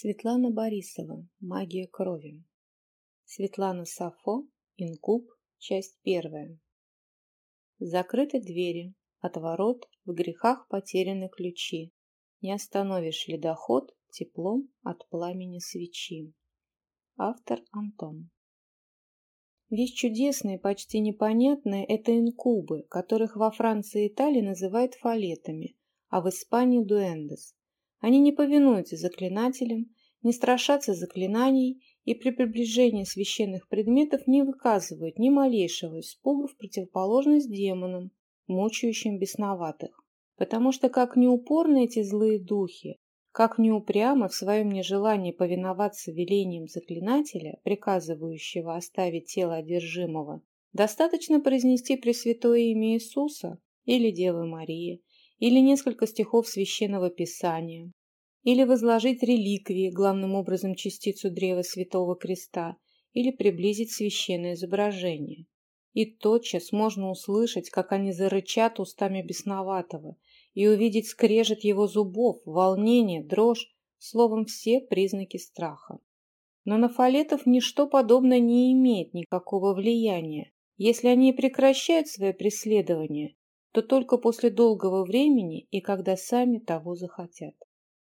Светлана Борисова. Магия крови. Светлана Сафо. Инкуб. Часть первая. Закрыты двери. От ворот в грехах потеряны ключи. Не остановишь ледоход теплом от пламени свечи. Автор Антон. Вещь чудесная, почти непонятная – это инкубы, которых во Франции и Италии называют фалетами, а в Испании – дуэндес. Они не повинуются заклинателям, не страшатся заклинаний и при приближении священных предметов не выказывают ни малейшего испуга в противоположность демонам, мучающим бесноватых. Потому что как неупорны эти злые духи, как неупрямо в своем нежелании повиноваться велениям заклинателя, приказывающего оставить тело одержимого, достаточно произнести Пресвятое имя Иисуса или Девы Марии, или несколько стихов священного писания, или возложить реликвии, главным образом частицу древа Святого Креста, или приблизить священное изображение. И тотчас можно услышать, как они зарычат устами бесноватого, и увидеть скрежет его зубов, волнение, дрожь, словом, все признаки страха. Но на фалетов ничто подобное не имеет никакого влияния. Если они прекращают свое преследование, то только после долгого времени и когда сами того захотят.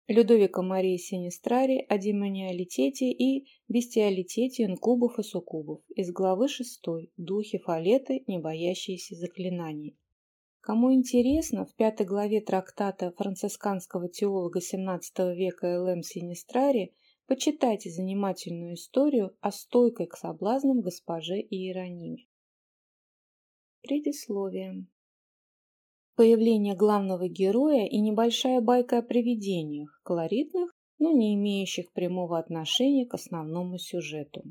Людовика Мария Синистрари о демониалитете и бестиалитете инкубов и суккубов из главы 6 «Духи фалеты, не боящиеся заклинаний». Кому интересно, в пятой главе трактата францисканского теолога XVII века Л.М. Синистрари почитайте занимательную историю о стойкой к соблазнам госпоже Иерониме. Предисловие Появление главного героя и небольшая байка о привидениях, колоритных, но не имеющих прямого отношения к основному сюжету.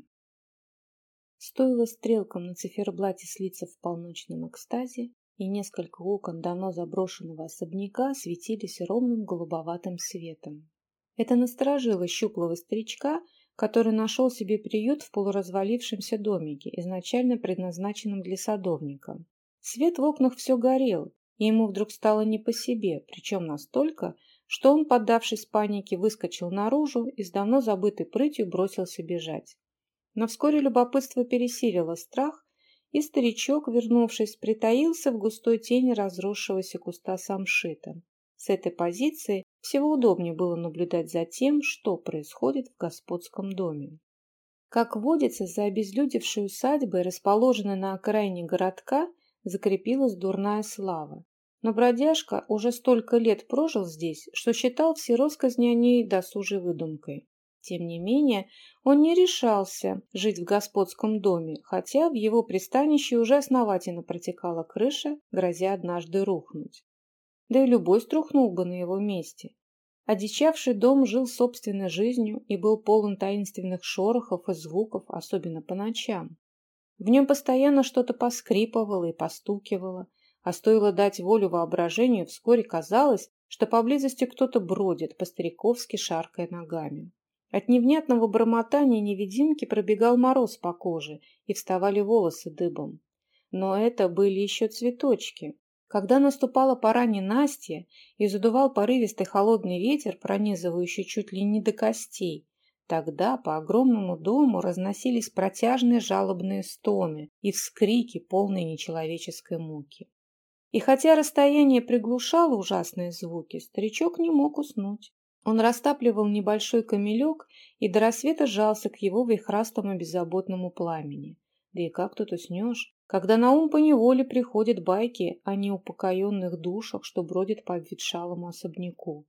Стоило стрелкам на циферблате слиться в полночном экстазе, и несколько окон давно заброшенного особняка светились ровным голубоватым светом. Это насторожило щуплого старичка, который нашел себе приют в полуразвалившемся домике, изначально предназначенном для садовника. Свет в окнах все горел, ему вдруг стало не по себе, причем настолько, что он, поддавшись панике, выскочил наружу и с давно забытой прытью бросился бежать. Но вскоре любопытство пересилило страх, и старичок, вернувшись, притаился в густой тени разросшегося куста самшита. С этой позиции всего удобнее было наблюдать за тем, что происходит в господском доме. Как водится, за обезлюдевшей усадьбой, расположенной на окраине городка, закрепилась дурная слава. Но бродяжка уже столько лет прожил здесь, что считал все россказни о ней досужей выдумкой. Тем не менее, он не решался жить в господском доме, хотя в его пристанище уже основательно протекала крыша, грозя однажды рухнуть. Да и любой струхнул бы на его месте. Одичавший дом жил собственной жизнью и был полон таинственных шорохов и звуков, особенно по ночам. В нем постоянно что-то поскрипывало и постукивало, а стоило дать волю воображению, вскоре казалось, что поблизости кто-то бродит, по-стариковски шаркая ногами. От невнятного бормотания невидимки пробегал мороз по коже, и вставали волосы дыбом. Но это были еще цветочки. Когда наступала пора ненастья и задувал порывистый холодный ветер, пронизывающий чуть ли не до костей, Тогда по огромному дому разносились протяжные жалобные стоны и вскрики, полные нечеловеческой муки. И хотя расстояние приглушало ужасные звуки, старичок не мог уснуть. Он растапливал небольшой камелек и до рассвета жался к его вихрастому беззаботному пламени. Да и как тут уснешь, когда на ум поневоле приходят байки о неупокоенных душах, что бродят по обветшалому особняку.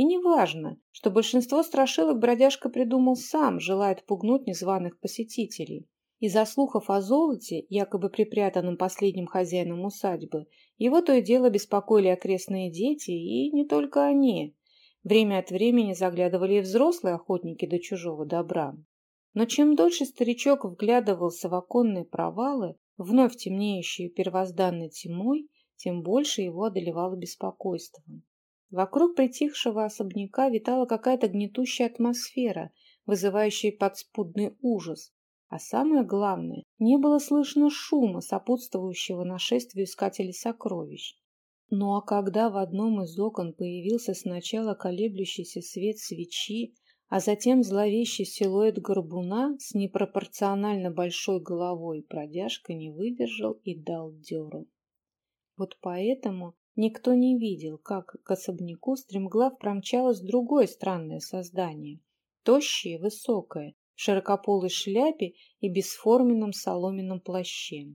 И не важно, что большинство страшилок бродяжка придумал сам, желая отпугнуть незваных посетителей. Из-за слухов о золоте, якобы припрятанном последним хозяином усадьбы, его то и дело беспокоили окрестные дети, и не только они. Время от времени заглядывали и взрослые охотники до чужого добра. Но чем дольше старичок вглядывался в оконные провалы, вновь темнеющие первозданной тьмой, тем больше его одолевало беспокойство. Вокруг притихшего особняка витала какая-то гнетущая атмосфера, вызывающая подспудный ужас. А самое главное, не было слышно шума, сопутствующего нашествию искателей сокровищ. Ну а когда в одном из окон появился сначала колеблющийся свет свечи, а затем зловещий силуэт горбуна с непропорционально большой головой продяжка не выдержал и дал дёру. Вот поэтому никто не видел, как к особняку стремглав промчалось другое странное создание, тощее высокое, в широкополой шляпе и бесформенном соломенном плаще.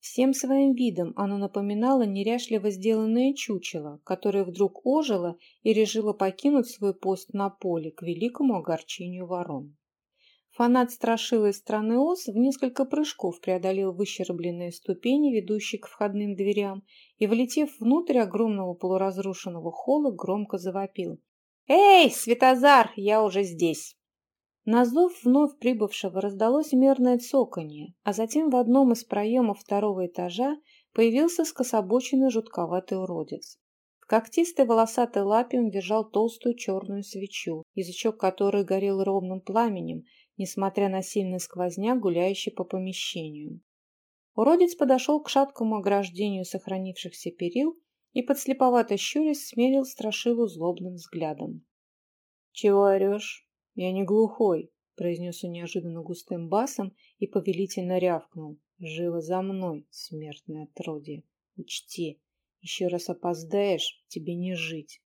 Всем своим видом оно напоминало неряшливо сделанное чучело, которое вдруг ожило и решило покинуть свой пост на поле к великому огорчению ворон. Фанат страшила страны ос в несколько прыжков преодолел выщербленные ступени, ведущие к входным дверям, и, влетев внутрь огромного полуразрушенного холла, громко завопил. «Эй, Светозар, я уже здесь!» На зов вновь прибывшего раздалось мерное цоканье, а затем в одном из проемов второго этажа появился скособоченный жутковатый уродец. В когтистой волосатой лапе он держал толстую черную свечу, язычок которой горел ровным пламенем, несмотря на сильный сквозняк, гуляющий по помещению. Уродец подошел к шаткому ограждению сохранившихся перил и, подслеповато щурясь, смерил страшилу злобным взглядом. «Чего орешь?» «Я не глухой», — произнес он неожиданно густым басом и повелительно рявкнул. «Живо за мной, смертное отродье! Учти, еще раз опоздаешь, тебе не жить!»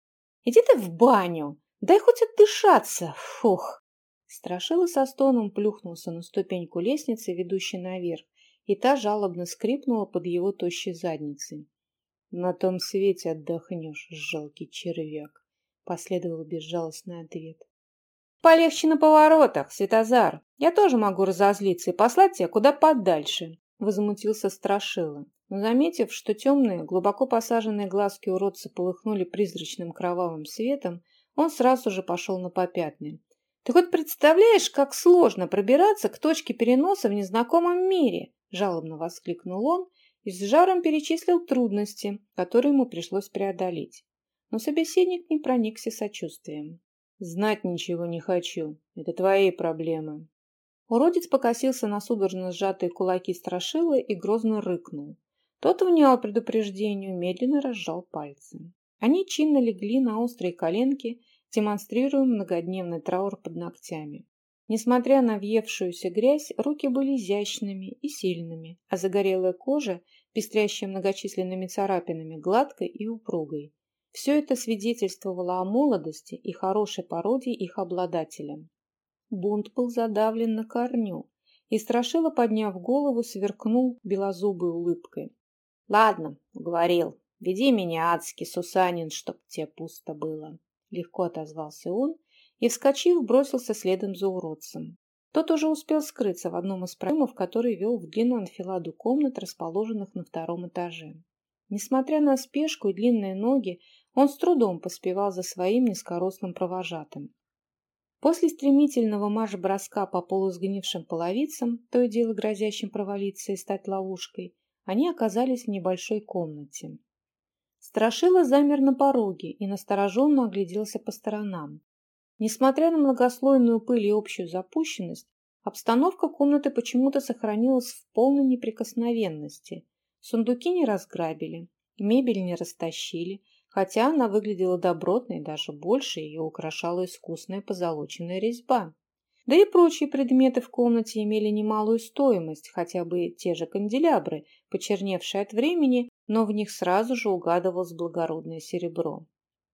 «Иди ты в баню! Дай хоть отдышаться! Фух!» Страшила со стоном плюхнулся на ступеньку лестницы, ведущей наверх, и та жалобно скрипнула под его тощей задницей. «На том свете отдохнешь, жалкий червяк!» — последовал безжалостный ответ. Полегче на поворотах, Светозар. Я тоже могу разозлиться и послать тебя куда подальше, возмутился Страшила. Но заметив, что темные, глубоко посаженные глазки уродца полыхнули призрачным кровавым светом, он сразу же пошел на попятный. «Ты хоть представляешь, как сложно пробираться к точке переноса в незнакомом мире?» – жалобно воскликнул он и с жаром перечислил трудности, которые ему пришлось преодолеть. Но собеседник не проникся сочувствием. Знать ничего не хочу. Это твои проблемы. Уродец покосился на судорожно сжатые кулаки страшилы и грозно рыкнул. Тот внял предупреждению, медленно разжал пальцы. Они чинно легли на острые коленки, демонстрируя многодневный траур под ногтями. Несмотря на въевшуюся грязь, руки были изящными и сильными, а загорелая кожа, пестрящая многочисленными царапинами, гладкой и упругой. Все это свидетельствовало о молодости и хорошей породе их обладателя. Бунт был задавлен на корню, и Страшила, подняв голову, сверкнул белозубой улыбкой. — Ладно, — говорил, — веди меня, адский Сусанин, чтоб тебе пусто было. Легко отозвался он и, вскочив, бросился следом за уродцем. Тот уже успел скрыться в одном из проемов, который вел в длинную анфиладу комнат, расположенных на втором этаже. Несмотря на спешку и длинные ноги, он с трудом поспевал за своим низкорослым провожатым. После стремительного марш-броска по полусгнившим половицам, то и дело грозящим провалиться и стать ловушкой, они оказались в небольшой комнате. Страшила замер на пороге и настороженно огляделся по сторонам. Несмотря на многослойную пыль и общую запущенность, обстановка комнаты почему-то сохранилась в полной неприкосновенности. Сундуки не разграбили, мебель не растащили, Хотя она выглядела добротной, даже больше ее украшала искусная позолоченная резьба. Да и прочие предметы в комнате имели немалую стоимость, хотя бы те же канделябры, почерневшие от времени, но в них сразу же угадывалось благородное серебро.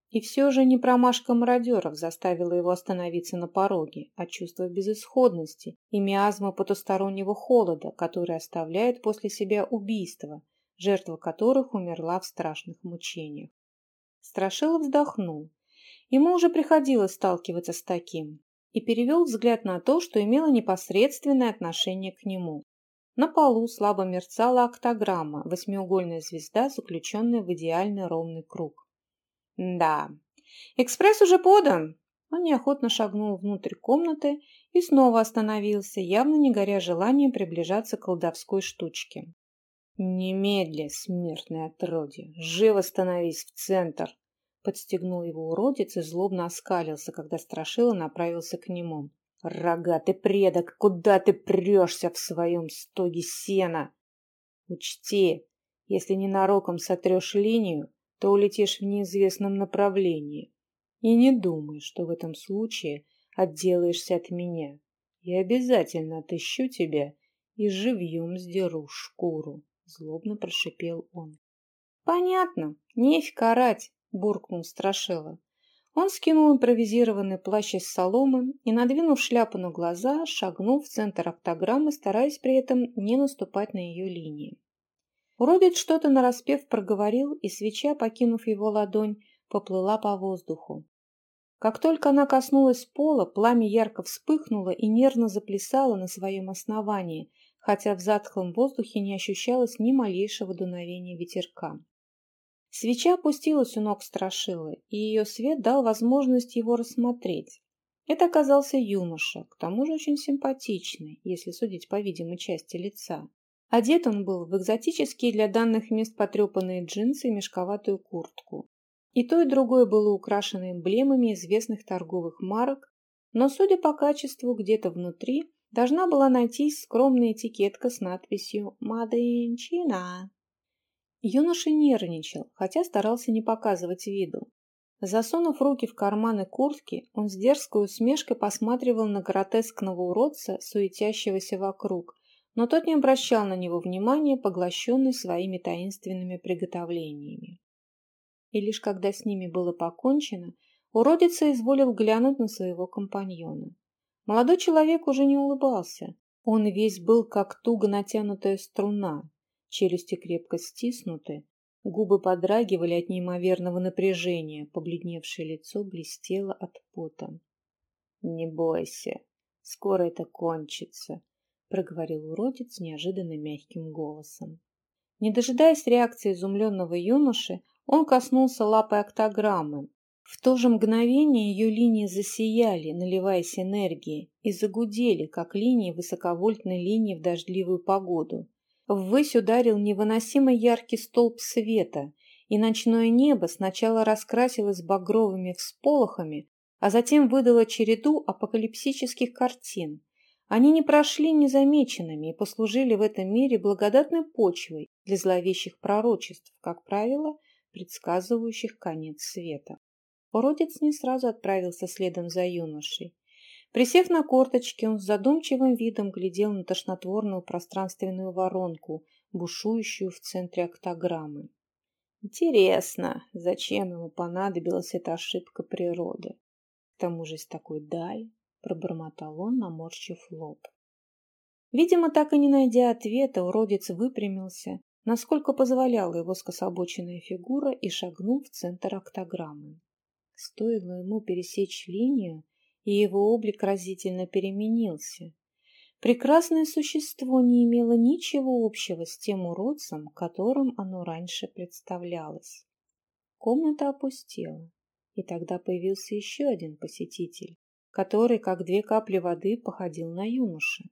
И все же не промашка мародеров заставила его остановиться на пороге, а чувство безысходности и миазма потустороннего холода, который оставляет после себя убийство, жертва которых умерла в страшных мучениях. Страшилов вздохнул. Ему уже приходилось сталкиваться с таким и перевел взгляд на то, что имело непосредственное отношение к нему. На полу слабо мерцала октограмма, восьмиугольная звезда, заключенная в идеальный ровный круг. «Да, экспресс уже подан!» Он неохотно шагнул внутрь комнаты и снова остановился, явно не горя желанием приближаться к колдовской штучке. «Немедля, смертное отродье! Живо становись в центр!» Подстегнул его уродец и злобно оскалился, когда Страшила направился к нему. «Рогатый предок, куда ты прешься в своем стоге сена? Учти, если ненароком сотрешь линию, то улетишь в неизвестном направлении. И не думай, что в этом случае отделаешься от меня. Я обязательно отыщу тебя и живьем сдеру шкуру, — злобно прошипел он. — Понятно, нефиг орать, — буркнул Страшила. Он скинул импровизированный плащ из соломы и, надвинув шляпу на глаза, шагнул в центр октограммы, стараясь при этом не наступать на ее линии. Уродец что-то нараспев проговорил, и свеча, покинув его ладонь, поплыла по воздуху. Как только она коснулась пола, пламя ярко вспыхнуло и нервно заплясало на своем основании, хотя в затхлом воздухе не ощущалось ни малейшего дуновения ветерка. Свеча опустилась у ног Страшилы, и ее свет дал возможность его рассмотреть. Это оказался юноша, к тому же очень симпатичный, если судить по видимой части лица. Одет он был в экзотические для данных мест потрепанные джинсы и мешковатую куртку. И то, и другое было украшено эмблемами известных торговых марок, но, судя по качеству, где-то внутри должна была найтись скромная этикетка с надписью «Made in China». Юноша нервничал, хотя старался не показывать виду. Засунув руки в карманы куртки, он с дерзкой усмешкой посматривал на гротескного уродца, суетящегося вокруг, но тот не обращал на него внимания, поглощенный своими таинственными приготовлениями. И лишь когда с ними было покончено, уродец изволил глянуть на своего компаньона. Молодой человек уже не улыбался. Он весь был как туго натянутая струна, челюсти крепко стиснуты, губы подрагивали от неимоверного напряжения, побледневшее лицо блестело от пота. «Не бойся, скоро это кончится», — проговорил уродец неожиданно мягким голосом. Не дожидаясь реакции изумленного юноши, он коснулся лапой октограммы. В то же мгновение ее линии засияли, наливаясь энергией, и загудели, как линии высоковольтной линии в дождливую погоду. Ввысь ударил невыносимо яркий столб света, и ночное небо сначала раскрасилось багровыми всполохами, а затем выдало череду апокалипсических картин. Они не прошли незамеченными и послужили в этом мире благодатной почвой для зловещих пророчеств, как правило, предсказывающих конец света. Уродец не сразу отправился следом за юношей. Присев на корточки, он с задумчивым видом глядел на тошнотворную пространственную воронку, бушующую в центре октограммы. Интересно, зачем ему понадобилась эта ошибка природы? К тому же из такой дали, пробормотал он, наморщив лоб. Видимо, так и не найдя ответа, уродец выпрямился, насколько позволяла его скособоченная фигура, и шагнул в центр октограммы. Стоило ему пересечь линию, и его облик разительно переменился. Прекрасное существо не имело ничего общего с тем уродцем, которым оно раньше представлялось. Комната опустела, и тогда появился еще один посетитель, который, как две капли воды, походил на юношу.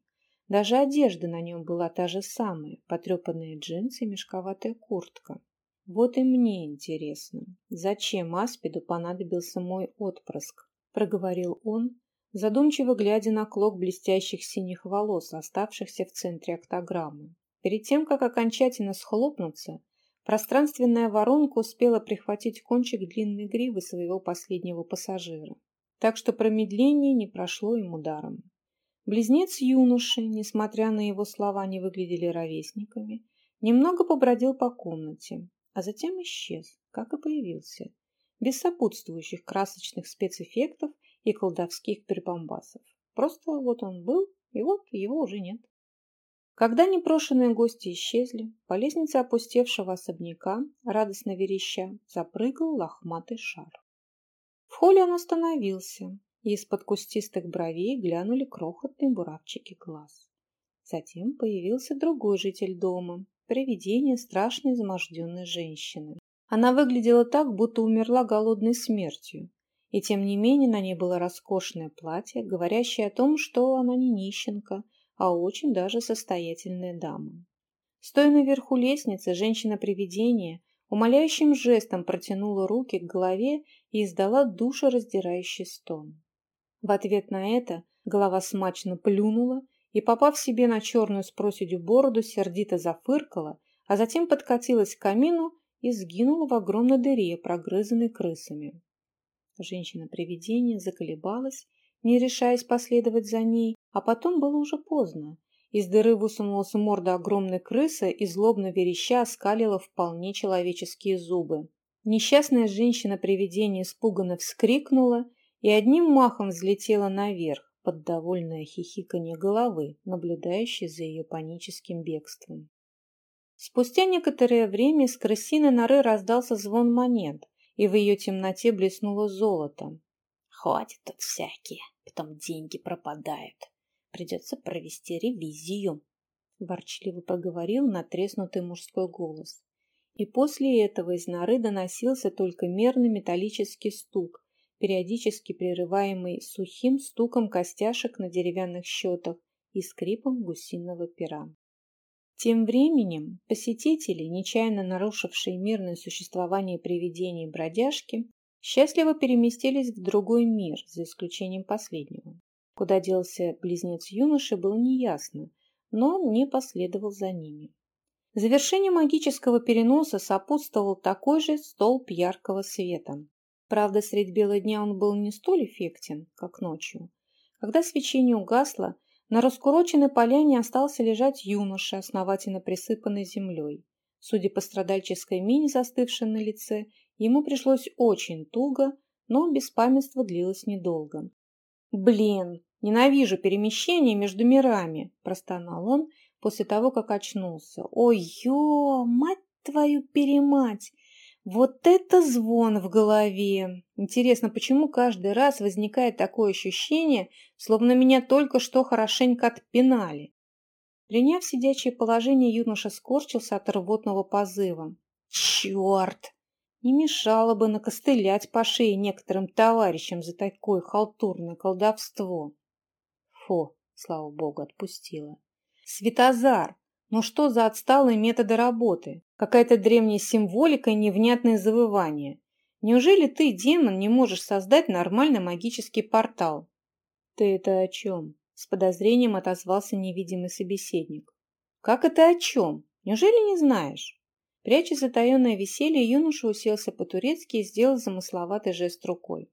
Даже одежда на нем была та же самая, потрепанные джинсы и мешковатая куртка. Вот и мне интересно, зачем Аспиду понадобился мой отпрыск? — проговорил он, задумчиво глядя на клок блестящих синих волос, оставшихся в центре октограммы. Перед тем, как окончательно схлопнуться, пространственная воронка успела прихватить кончик длинной гривы своего последнего пассажира. Так что промедление не прошло ему даром. Близнец юноши, несмотря на его слова, не выглядели ровесниками, немного побродил по комнате, а затем исчез, как и появился, без сопутствующих красочных спецэффектов и колдовских прибамбасов. Просто вот он был, и вот его уже нет. Когда непрошенные гости исчезли, по лестнице опустевшего особняка, радостно вереща, запрыгал лохматый шар. В холле он остановился, и из-под кустистых бровей глянули крохотные буравчики глаз. Затем появился другой житель дома, привидение страшной изможденной женщины. Она выглядела так, будто умерла голодной смертью. И тем не менее на ней было роскошное платье, говорящее о том, что она не нищенка, а очень даже состоятельная дама. Стоя наверху лестницы, женщина-привидение умоляющим жестом протянула руки к голове и издала душераздирающий стон. В ответ на это голова смачно плюнула и, попав себе на черную с проседью бороду, сердито зафыркала, а затем подкатилась к камину и сгинула в огромной дыре, прогрызанной крысами. Женщина-привидение заколебалась не решаясь последовать за ней, а потом было уже поздно. Из дыры высунулась морда огромной крысы и злобно вереща скалила вполне человеческие зубы. Несчастная женщина-привидение испуганно вскрикнула и одним махом взлетела наверх под довольное хихиканье головы, наблюдающей за ее паническим бегством. Спустя некоторое время из крысиной норы раздался звон монет, и в ее темноте блеснуло золото. «Хватит тут всякие, потом деньги пропадают. Придется провести ревизию», – ворчливо проговорил натреснутый мужской голос. И после этого из норы доносился только мерный металлический стук, периодически прерываемый сухим стуком костяшек на деревянных счетах и скрипом гусиного пера. Тем временем посетители, нечаянно нарушившие мирное существование привидений и бродяжки, счастливо переместились в другой мир, за исключением последнего. Куда делся близнец юноши, было неясно, но он не последовал за ними. Завершению магического переноса сопутствовал такой же столб яркого света. Правда, средь бела дня он был не столь эффектен, как ночью. Когда свечение угасло, на раскуроченной поляне остался лежать юноша, основательно присыпанный землей. Судя по страдальческой мине, застывшей на лице, ему пришлось очень туго, но беспамятство длилось недолго. «Блин, ненавижу перемещение между мирами!» – простонал он после того, как очнулся. «Ой-ё, мать твою перемать! Вот это звон в голове! Интересно, почему каждый раз возникает такое ощущение, словно меня только что хорошенько отпинали? Приняв сидячее положение, юноша скорчился от рвотного позыва. Черт! Не мешало бы накостылять по шее некоторым товарищам за такое халтурное колдовство. Фу, слава богу, отпустила. Светозар! Ну что за отсталые методы работы? Какая-то древняя символика и невнятное завывание. Неужели ты, демон, не можешь создать нормальный магический портал? Ты это о чем? С подозрением отозвался невидимый собеседник. Как это о чем? Неужели не знаешь? Пряча затаенное веселье, юноша уселся по-турецки и сделал замысловатый жест рукой.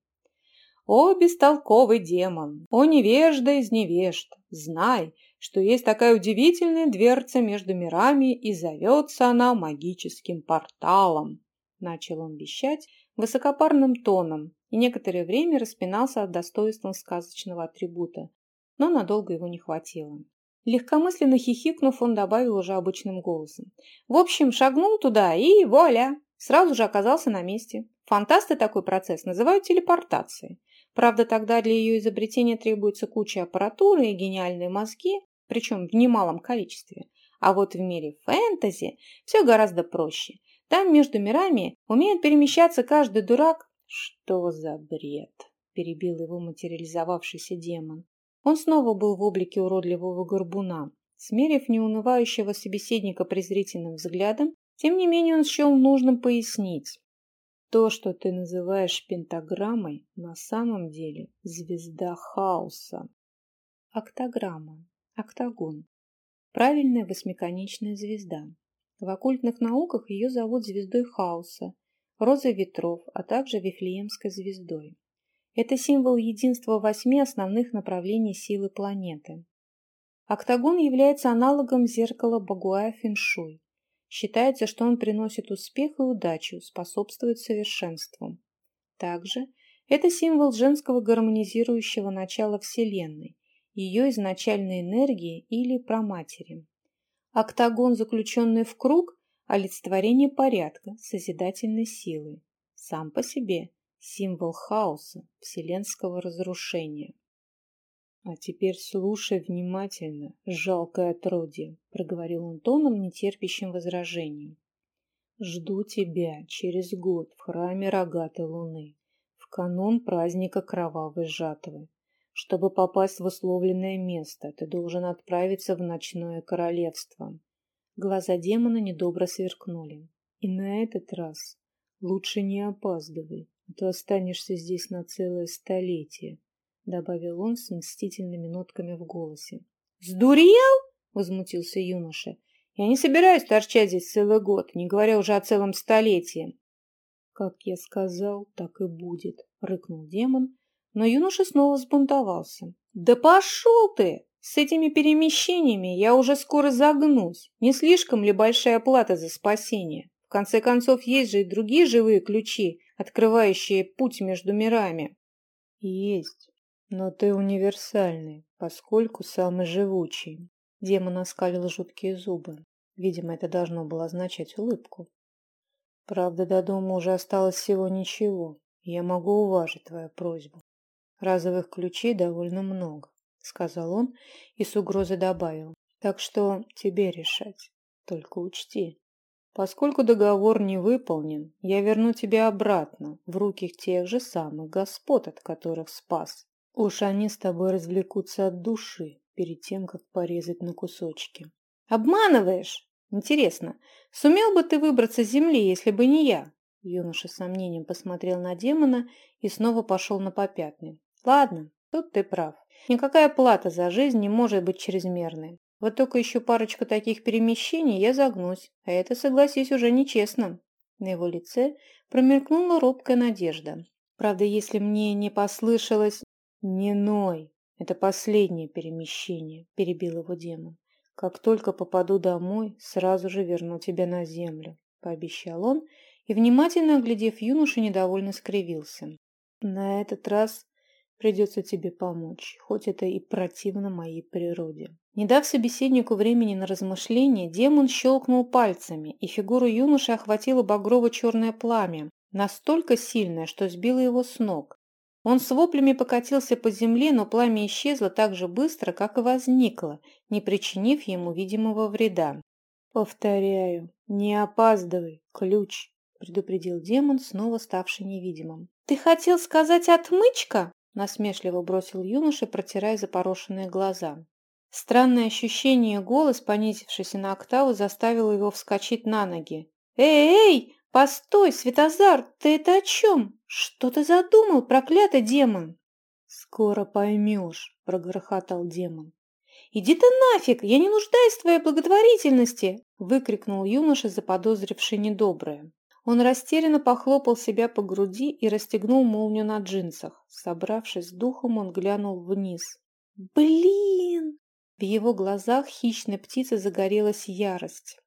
«О, бестолковый демон! О, невежда из невежд! Знай, что есть такая удивительная дверца между мирами, и зовется она магическим порталом. Начал он вещать высокопарным тоном и некоторое время распинался от достоинства сказочного атрибута, но надолго его не хватило. Легкомысленно хихикнув, он добавил уже обычным голосом. В общем, шагнул туда и вуаля! Сразу же оказался на месте. Фантасты такой процесс называют телепортацией. Правда, тогда для ее изобретения требуется куча аппаратуры и гениальные мозги, причем в немалом количестве. А вот в мире фэнтези все гораздо проще. Там между мирами умеет перемещаться каждый дурак. Что за бред? Перебил его материализовавшийся демон. Он снова был в облике уродливого горбуна. Смерив неунывающего собеседника презрительным взглядом, тем не менее он счел нужным пояснить. То, что ты называешь пентаграммой, на самом деле звезда хаоса. Октограмма. Октагон. Правильная восьмиконечная звезда. В оккультных науках ее зовут звездой хаоса, розой ветров, а также Вифлеемской звездой. Это символ единства восьми основных направлений силы планеты. Октагон является аналогом зеркала Багуая Феншуй. Считается, что он приносит успех и удачу, способствует совершенству. Также это символ женского гармонизирующего начала Вселенной, ее изначальной энергии или праматери. Октагон, заключенный в круг, олицетворение порядка, созидательной силы. Сам по себе символ хаоса, вселенского разрушения. «А теперь слушай внимательно, жалкое отродье», — проговорил он тоном, нетерпящим возражений. «Жду тебя через год в храме рогатой луны, в канун праздника кровавой жатвы. Чтобы попасть в условленное место, ты должен отправиться в ночное королевство». Глаза демона недобро сверкнули. «И на этот раз лучше не опаздывай, а то останешься здесь на целое столетие» добавил он с мстительными нотками в голосе. «Сдурел?» — возмутился юноша. «Я не собираюсь торчать здесь целый год, не говоря уже о целом столетии». «Как я сказал, так и будет», — рыкнул демон, но юноша снова взбунтовался. «Да пошел ты! С этими перемещениями я уже скоро загнусь. Не слишком ли большая плата за спасение? В конце концов, есть же и другие живые ключи, открывающие путь между мирами». «Есть, но ты универсальный, поскольку самый живучий». Демон оскалил жуткие зубы. Видимо, это должно было означать улыбку. Правда, до дома уже осталось всего ничего. Я могу уважить твою просьбу. Разовых ключей довольно много, сказал он и с угрозой добавил. Так что тебе решать. Только учти, поскольку договор не выполнен, я верну тебя обратно в руки тех же самых господ, от которых спас. Уж они с тобой развлекутся от души перед тем, как порезать на кусочки. Обманываешь? Интересно, сумел бы ты выбраться с земли, если бы не я? Юноша с сомнением посмотрел на демона и снова пошел на попятный. Ладно, тут ты прав. Никакая плата за жизнь не может быть чрезмерной. Вот только еще парочку таких перемещений я загнусь, а это, согласись, уже нечестно. На его лице промелькнула робкая надежда. Правда, если мне не послышалось... Не ной, это последнее перемещение, перебил его демон. Как только попаду домой, сразу же верну тебя на землю, пообещал он и, внимательно оглядев юношу, недовольно скривился. На этот раз придется тебе помочь, хоть это и противно моей природе. Не дав собеседнику времени на размышление, демон щелкнул пальцами, и фигуру юноши охватило багрово-черное пламя, настолько сильное, что сбило его с ног. Он с воплями покатился по земле, но пламя исчезло так же быстро, как и возникло, не причинив ему видимого вреда. «Повторяю, не опаздывай, ключ», — предупредил демон, снова ставший невидимым. «Ты хотел сказать «отмычка»?» — насмешливо бросил юноша, протирая запорошенные глаза. Странное ощущение голос, понизившийся на октаву, заставило его вскочить на ноги. «Эй, эй! «Постой, Светозар, ты это о чем? Что ты задумал, проклятый демон?» «Скоро поймешь», — прогрохотал демон. «Иди ты нафиг, я не нуждаюсь в твоей благотворительности!» — выкрикнул юноша, заподозривший недоброе. Он растерянно похлопал себя по груди и расстегнул молнию на джинсах. Собравшись с духом, он глянул вниз. «Блин!» В его глазах хищной птицы загорелась ярость.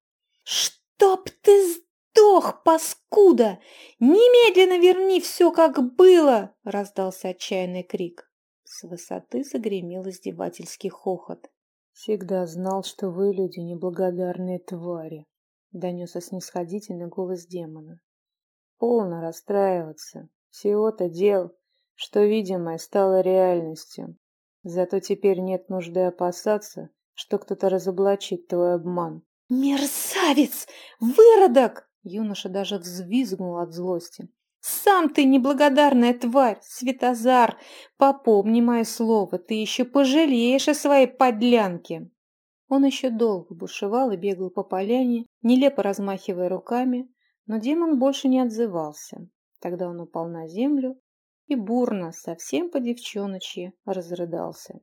«Чтоб ты сдох, паскуда! Немедленно верни все, как было!» — раздался отчаянный крик. С высоты загремел издевательский хохот. «Всегда знал, что вы, люди, неблагодарные твари», — донесся снисходительный голос демона. «Полно расстраиваться. Всего-то дел, что видимое стало реальностью. Зато теперь нет нужды опасаться, что кто-то разоблачит твой обман». «Мерзавец! Выродок!» Юноша даже взвизгнул от злости. «Сам ты неблагодарная тварь, Светозар! Попомни мое слово, ты еще пожалеешь о своей подлянке!» Он еще долго бушевал и бегал по поляне, нелепо размахивая руками, но демон больше не отзывался. Тогда он упал на землю и бурно, совсем по девчоночьи, разрыдался.